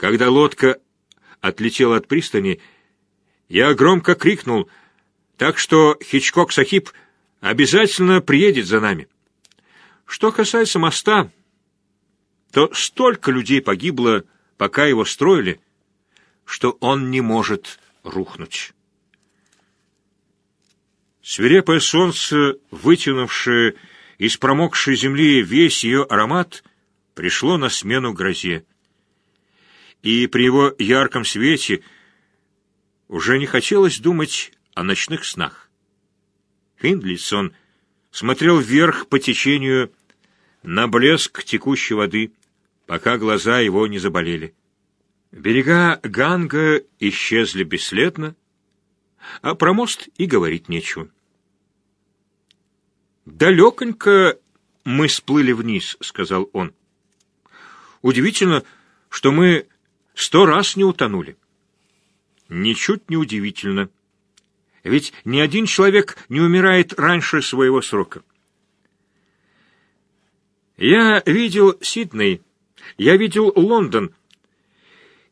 Когда лодка отлетела от пристани, я громко крикнул, так что Хичкок Сахиб обязательно приедет за нами. Что касается моста, то столько людей погибло, пока его строили, что он не может рухнуть. Свирепое солнце, вытянувшее из промокшей земли весь ее аромат, пришло на смену грозе. И при его ярком свете уже не хотелось думать о ночных снах. Финдлисон смотрел вверх по течению на блеск текущей воды, пока глаза его не заболели. Берега Ганга исчезли бесследно, а про мост и говорить нечего. «Далеконько мы сплыли вниз», — сказал он. «Удивительно, что мы сто раз не утонули». «Ничуть не удивительно. Ведь ни один человек не умирает раньше своего срока». «Я видел Сидней, я видел Лондон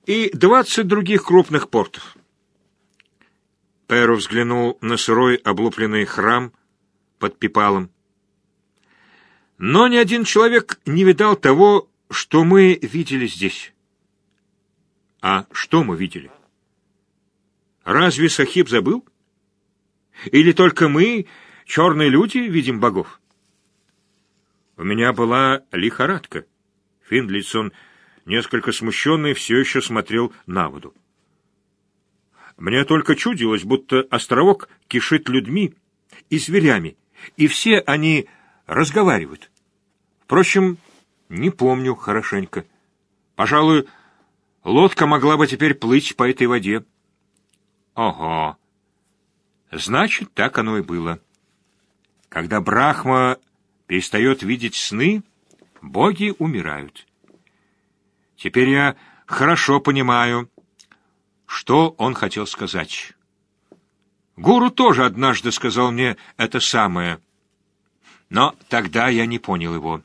и двадцать других крупных портов». Перо взглянул на сырой облупленный храм под пипалом. Но ни один человек не видал того, что мы видели здесь. А что мы видели? Разве Сахиб забыл? Или только мы, черные люди, видим богов? У меня была лихорадка. Финдлисон, несколько смущенный, все еще смотрел на воду. Мне только чудилось, будто островок кишит людьми и зверями, и все они разговаривают. Впрочем, не помню хорошенько. Пожалуй, лодка могла бы теперь плыть по этой воде. Ого! Значит, так оно и было. Когда Брахма перестает видеть сны, боги умирают. Теперь я хорошо понимаю, что он хотел сказать. Гуру тоже однажды сказал мне это самое, но тогда я не понял его.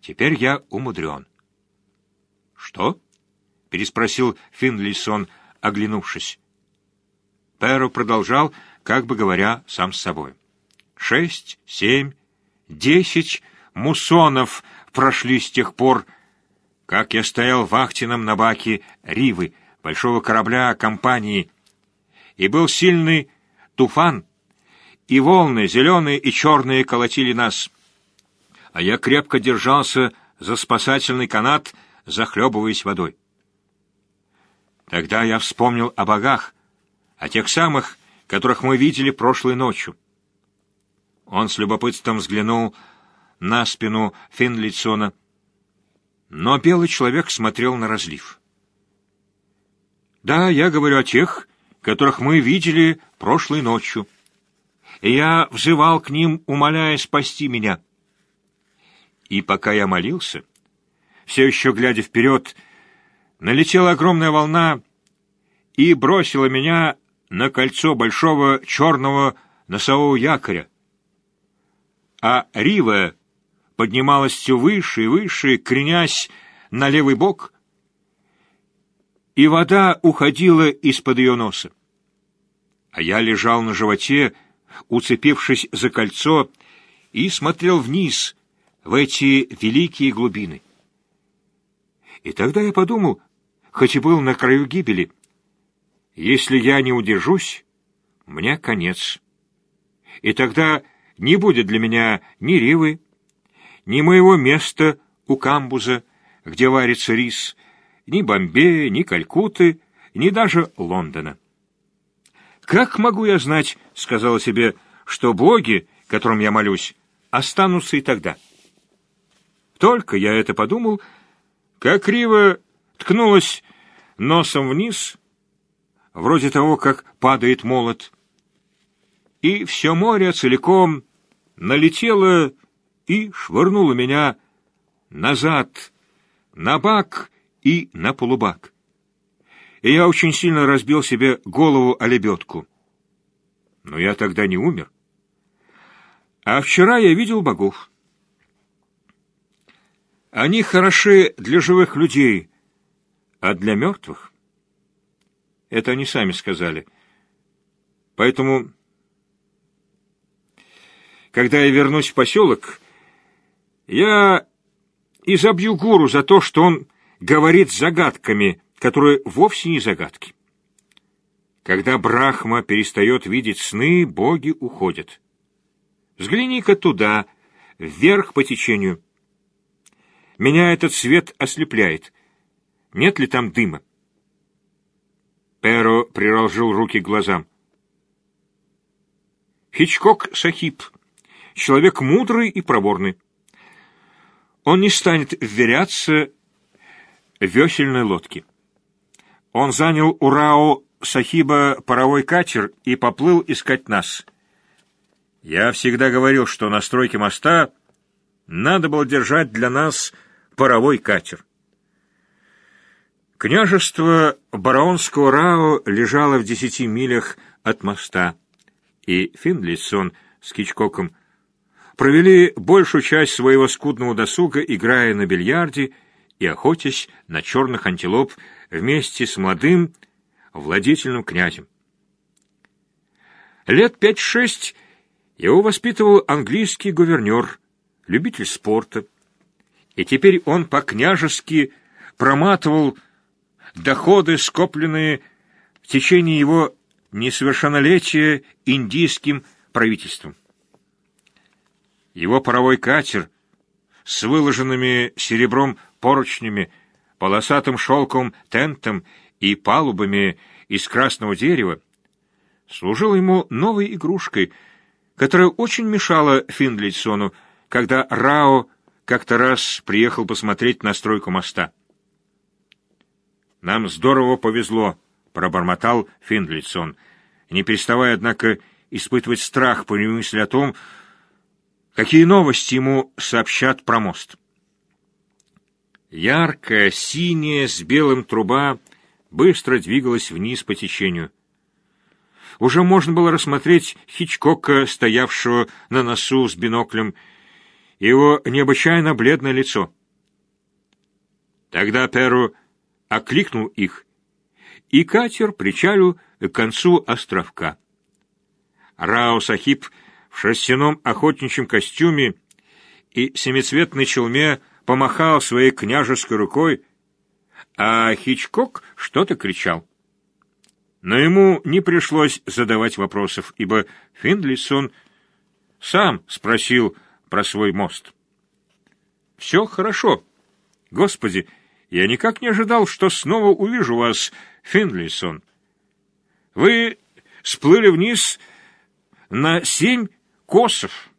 Теперь я умудрен. — Что? — переспросил Финлейсон, оглянувшись. Перо продолжал, как бы говоря сам с собой. Шесть, семь, десять муссонов прошли с тех пор, как я стоял вахтином на баке Ривы, большого корабля компании, и был сильный туфан, и волны, зеленые и черные, колотили нас. А я крепко держался за спасательный канат, захлебываясь водой. Тогда я вспомнил о богах, о тех самых, которых мы видели прошлой ночью. Он с любопытством взглянул на спину Финлицона, но белый человек смотрел на разлив. «Да, я говорю о тех, которых мы видели прошлой ночью. И я взывал к ним, умоляя спасти меня. И пока я молился, все еще глядя вперед, налетела огромная волна и бросила меня на кольцо большого черного носового якоря. А Рива поднималась все выше и выше, кренясь на левый бок, и вода уходила из-под ее носа а я лежал на животе, уцепившись за кольцо, и смотрел вниз, в эти великие глубины. И тогда я подумал, хоть и был на краю гибели, если я не удержусь, мне конец. И тогда не будет для меня ни Ривы, ни моего места у камбуза, где варится рис, ни Бомбея, ни Калькутты, ни даже Лондона. «Как могу я знать, — сказала себе, — что боги, которым я молюсь, останутся и тогда?» Только я это подумал, как криво ткнулась носом вниз, вроде того, как падает молот, и все море целиком налетело и швырнуло меня назад, на бак и на полубак и я очень сильно разбил себе голову о лебедку. Но я тогда не умер. А вчера я видел богов. Они хороши для живых людей, а для мертвых. Это они сами сказали. Поэтому, когда я вернусь в поселок, я изобью гуру за то, что он говорит загадками, которые вовсе не загадки. Когда Брахма перестает видеть сны, боги уходят. Взгляни-ка туда, вверх по течению. Меня этот свет ослепляет. Нет ли там дыма? Перо приложил руки к глазам. Хичкок Сахиб, человек мудрый и проворный. Он не станет вверяться весельной лодке. Он занял у Рао Сахиба паровой катер и поплыл искать нас. Я всегда говорил, что на стройке моста надо было держать для нас паровой катер. Княжество Бараонского Рао лежало в десяти милях от моста, и Финлисон с Кичкоком провели большую часть своего скудного досуга, играя на бильярде и охотясь на черных антилоп вместе с молодым владетельным князем. Лет пять-шесть его воспитывал английский гувернер, любитель спорта, и теперь он по-княжески проматывал доходы, скопленные в течение его несовершеннолетия индийским правительством. Его паровой катер с выложенными серебром поручнями, полосатым шелком тентом и палубами из красного дерева служил ему новой игрушкой, которая очень мешала Финдлейсону, когда Рао как-то раз приехал посмотреть на стройку моста. «Нам здорово повезло», — пробормотал Финдлейсон, не переставая, однако, испытывать страх по мысли о том, Какие новости ему сообщат про мост? Яркая, синяя, с белым труба быстро двигалась вниз по течению. Уже можно было рассмотреть Хичкока, стоявшего на носу с биноклем, его необычайно бледное лицо. Тогда Перу окликнул их, и катер причалил к концу островка. Рао Сахиб — в шерстяном охотничьем костюме и семицветной челме помахал своей княжеской рукой, а Хичкок что-то кричал. Но ему не пришлось задавать вопросов, ибо Финдлисон сам спросил про свой мост. «Все хорошо. Господи, я никак не ожидал, что снова увижу вас, Финдлисон. Вы сплыли вниз на семь косов.